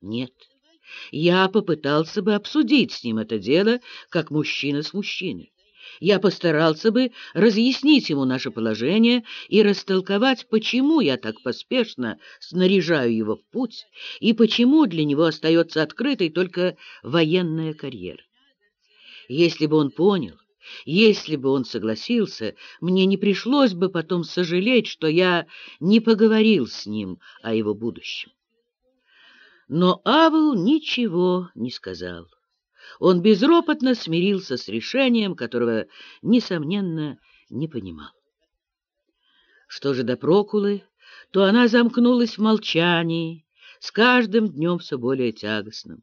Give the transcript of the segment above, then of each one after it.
Нет, я попытался бы обсудить с ним это дело, как мужчина с мужчиной. Я постарался бы разъяснить ему наше положение и растолковать, почему я так поспешно снаряжаю его в путь и почему для него остается открытой только военная карьера. Если бы он понял, если бы он согласился, мне не пришлось бы потом сожалеть, что я не поговорил с ним о его будущем. Но Авел ничего не сказал. Он безропотно смирился с решением, которого, несомненно, не понимал. Что же до Прокулы, то она замкнулась в молчании, с каждым днем все более тягостным.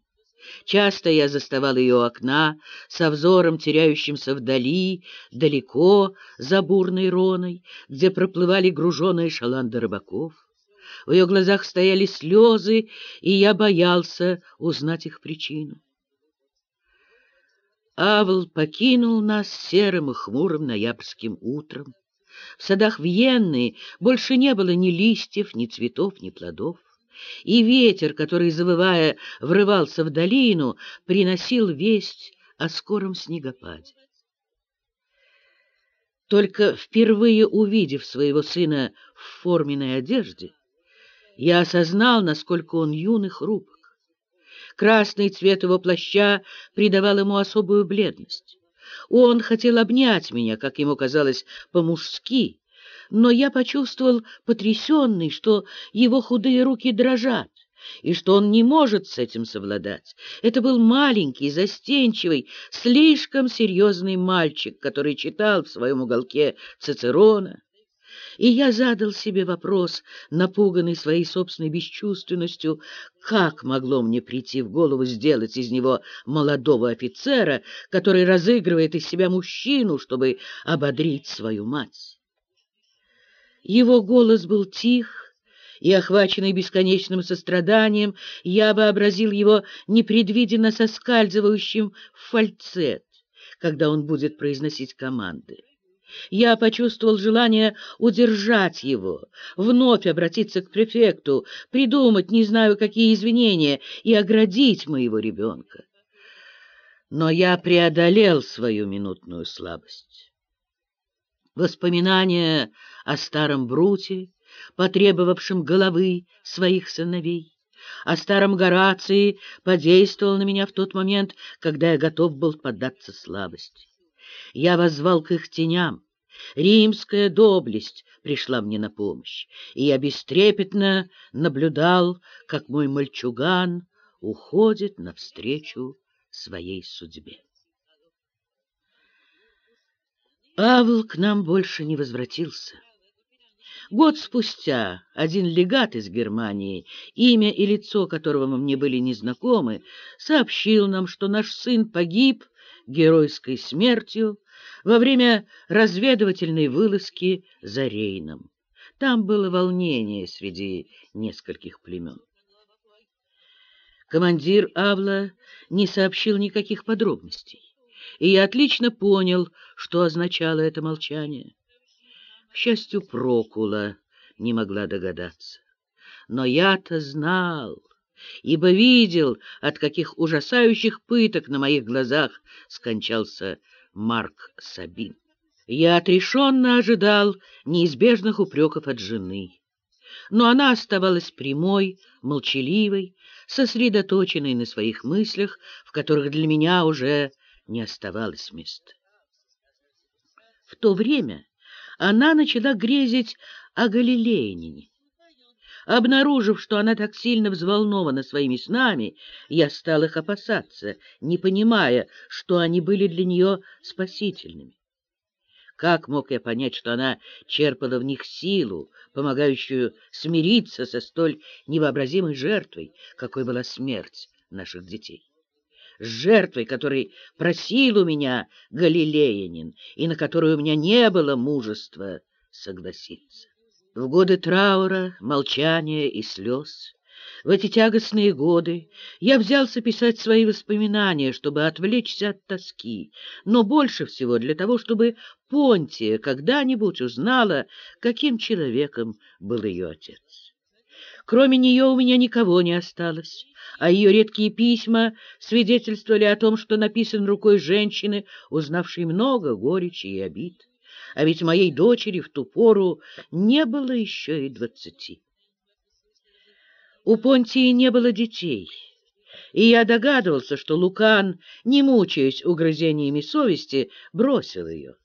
Часто я заставал ее у окна, со взором теряющимся вдали, далеко, за бурной роной, где проплывали груженые шаланды рыбаков. В ее глазах стояли слезы, и я боялся узнать их причину. Авл покинул нас серым и хмурым ноябрьским утром. В садах Вьенны больше не было ни листьев, ни цветов, ни плодов. И ветер, который, завывая, врывался в долину, приносил весть о скором снегопаде. Только впервые увидев своего сына в форменной одежде, я осознал, насколько он юн и хрупок. Красный цвет его плаща придавал ему особую бледность. Он хотел обнять меня, как ему казалось, по-мужски, но я почувствовал потрясенный, что его худые руки дрожат, и что он не может с этим совладать. Это был маленький, застенчивый, слишком серьезный мальчик, который читал в своем уголке Цицерона, и я задал себе вопрос, напуганный своей собственной бесчувственностью, как могло мне прийти в голову сделать из него молодого офицера, который разыгрывает из себя мужчину, чтобы ободрить свою мать. Его голос был тих, и, охваченный бесконечным состраданием, я вообразил его непредвиденно соскальзывающим в фальцет, когда он будет произносить команды. Я почувствовал желание удержать его, вновь обратиться к префекту, придумать не знаю какие извинения и оградить моего ребенка. Но я преодолел свою минутную слабость. Воспоминания о старом Бруте, потребовавшем головы своих сыновей, о старом Горации подействовал на меня в тот момент, когда я готов был поддаться слабости. Я воззвал к их теням. Римская доблесть пришла мне на помощь, и я бестрепетно наблюдал, как мой мальчуган уходит навстречу своей судьбе. Авл к нам больше не возвратился. Год спустя один легат из Германии, имя и лицо которого мне были незнакомы, сообщил нам, что наш сын погиб геройской смертью во время разведывательной вылазки за Рейном. Там было волнение среди нескольких племен. Командир Авла не сообщил никаких подробностей, и я отлично понял, что означало это молчание. К счастью, Прокула не могла догадаться. Но я-то знал, ибо видел, от каких ужасающих пыток на моих глазах скончался Марк Сабин. Я отрешенно ожидал неизбежных упреков от жены, но она оставалась прямой, молчаливой, сосредоточенной на своих мыслях, в которых для меня уже не оставалось места. В то время она начала грезить о Галилеянине. Обнаружив, что она так сильно взволнована своими снами, я стал их опасаться, не понимая, что они были для нее спасительными. Как мог я понять, что она черпала в них силу, помогающую смириться со столь невообразимой жертвой, какой была смерть наших детей? С жертвой, которой просил у меня Галилеянин, и на которую у меня не было мужества согласиться. В годы траура, молчания и слез, в эти тягостные годы я взялся писать свои воспоминания, чтобы отвлечься от тоски, но больше всего для того, чтобы Понтия когда-нибудь узнала, каким человеком был ее отец. Кроме нее у меня никого не осталось, а ее редкие письма свидетельствовали о том, что написан рукой женщины, узнавшей много горечи и обид. А ведь моей дочери в ту пору не было еще и двадцати. У Понтии не было детей, и я догадывался, что Лукан, не мучаясь угрызениями совести, бросил ее.